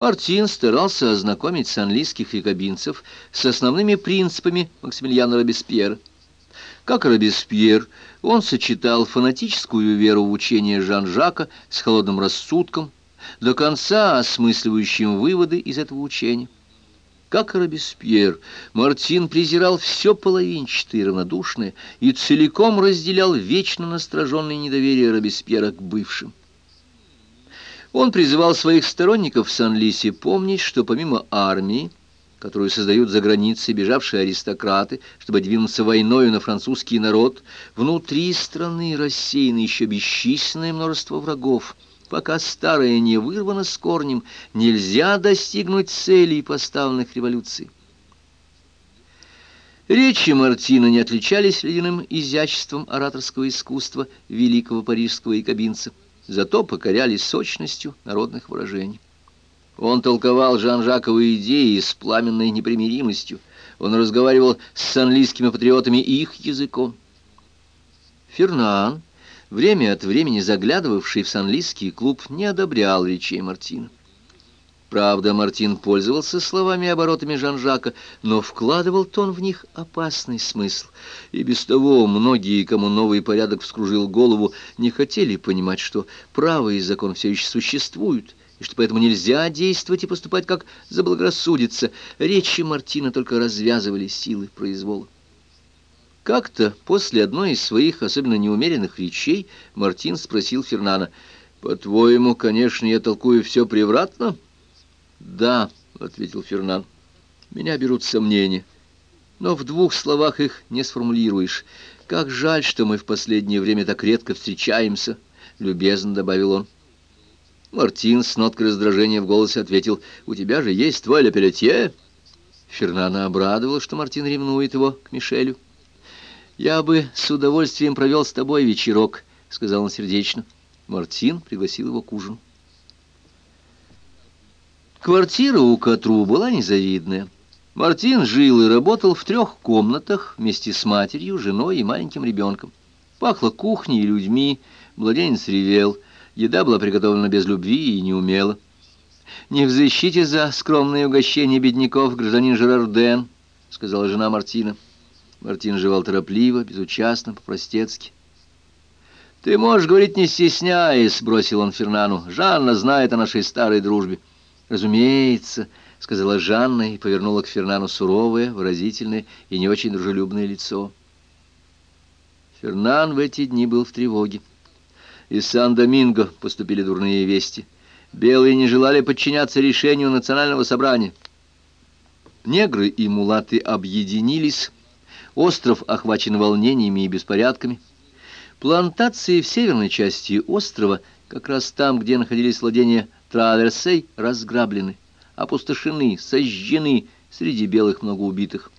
Мартин старался ознакомить санлийских якобинцев с основными принципами Максимилиана Робеспьера. Как Робеспьер, он сочетал фанатическую веру в учение Жан-Жака с холодным рассудком, до конца осмысливающим выводы из этого учения. Как Робеспьер, Мартин презирал все половинчатое и равнодушное и целиком разделял вечно настороженное недоверие Робеспьера к бывшим. Он призывал своих сторонников в Сан-Лисе помнить, что помимо армии, которую создают за границей бежавшие аристократы, чтобы двинуться войною на французский народ, внутри страны рассеяно еще бесчисленное множество врагов. Пока старое не вырвано с корнем, нельзя достигнуть целей, поставленных революцией. Речи Мартина не отличались ледяным изяществом ораторского искусства великого парижского якобинца зато покоряли сочностью народных выражений. Он толковал Жан-Жаковы идеи с пламенной непримиримостью. Он разговаривал с санлийскими патриотами их языком. Фернан, время от времени заглядывавший в санлийский клуб, не одобрял речей Мартина. Правда, Мартин пользовался словами и оборотами Жан-Жака, но вкладывал тон в них опасный смысл. И без того многие, кому новый порядок вскружил голову, не хотели понимать, что право и закон все еще существуют, и что поэтому нельзя действовать и поступать как заблагорассудится. Речи Мартина только развязывали силы произвола. Как-то после одной из своих особенно неумеренных речей Мартин спросил Фернана, «По-твоему, конечно, я толкую все превратно?» «Да», — ответил Фернан, — «меня берут сомнения, но в двух словах их не сформулируешь. Как жаль, что мы в последнее время так редко встречаемся», — любезно добавил он. Мартин с ноткой раздражения в голосе ответил, «У тебя же есть твой лепелетье?» Фернана обрадовал, что Мартин ревнует его к Мишелю. «Я бы с удовольствием провел с тобой вечерок», — сказал он сердечно. Мартин пригласил его к ужину. Квартира у Катру была незавидная. Мартин жил и работал в трех комнатах вместе с матерью, женой и маленьким ребенком. Пахло кухней и людьми, младенец ревел, еда была приготовлена без любви и неумело. «Не в защите за скромное угощение бедняков, гражданин Жерарден», — сказала жена Мартина. Мартин жевал торопливо, безучастно, по-простецки. «Ты можешь говорить, не стесняясь», — бросил он Фернану. «Жанна знает о нашей старой дружбе». «Разумеется», — сказала Жанна и повернула к Фернану суровое, выразительное и не очень дружелюбное лицо. Фернан в эти дни был в тревоге. Из Сан-Доминго поступили дурные вести. Белые не желали подчиняться решению национального собрания. Негры и мулаты объединились. Остров охвачен волнениями и беспорядками. Плантации в северной части острова, как раз там, где находились владения Траверсей разграблены, опустошены, сожжены, среди белых много убитых.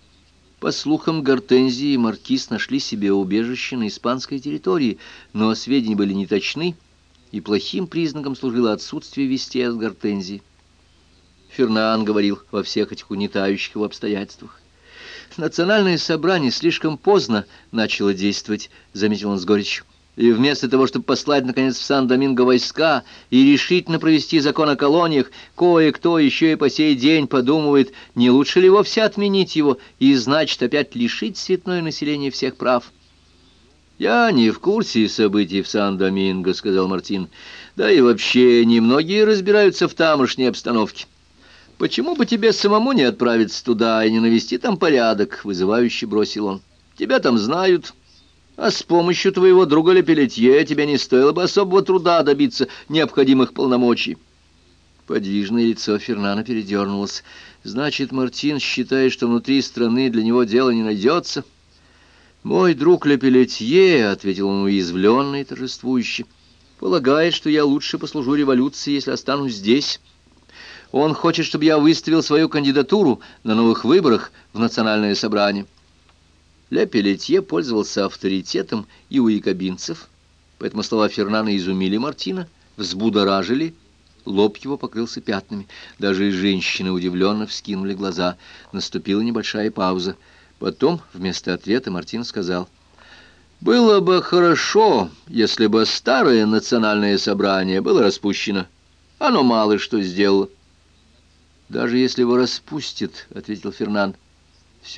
По слухам, Гортензии и Маркиз нашли себе убежище на испанской территории, но сведения были неточны, и плохим признаком служило отсутствие вестей от Гортензии. Фернан говорил во всех этих угнетающих его обстоятельствах. «Национальное собрание слишком поздно начало действовать», — заметил он с горечью. И вместо того, чтобы послать, наконец, в Сан-Доминго войска и решительно провести закон о колониях, кое-кто еще и по сей день подумывает, не лучше ли вовсе отменить его и, значит, опять лишить цветное население всех прав. «Я не в курсе событий в Сан-Доминго», — сказал Мартин. «Да и вообще немногие разбираются в тамошней обстановке. Почему бы тебе самому не отправиться туда и не навести там порядок?» — вызывающе бросил он. «Тебя там знают». А с помощью твоего друга Лепелетье тебе не стоило бы особого труда добиться необходимых полномочий. Подвижное лицо Фернана передернулось. Значит, Мартин считает, что внутри страны для него дела не найдется? Мой друг Лепелетье, — ответил он уязвленно и торжествующе, — полагает, что я лучше послужу революции, если останусь здесь. Он хочет, чтобы я выставил свою кандидатуру на новых выборах в национальное собрание. Ля пользовался авторитетом и у якобинцев, поэтому слова Фернана изумили Мартина, взбудоражили, лоб его покрылся пятнами. Даже и женщины удивленно вскинули глаза. Наступила небольшая пауза. Потом, вместо ответа, Мартин сказал, «Было бы хорошо, если бы старое национальное собрание было распущено. Оно мало что сделало». «Даже если его распустят», — ответил Фернан, —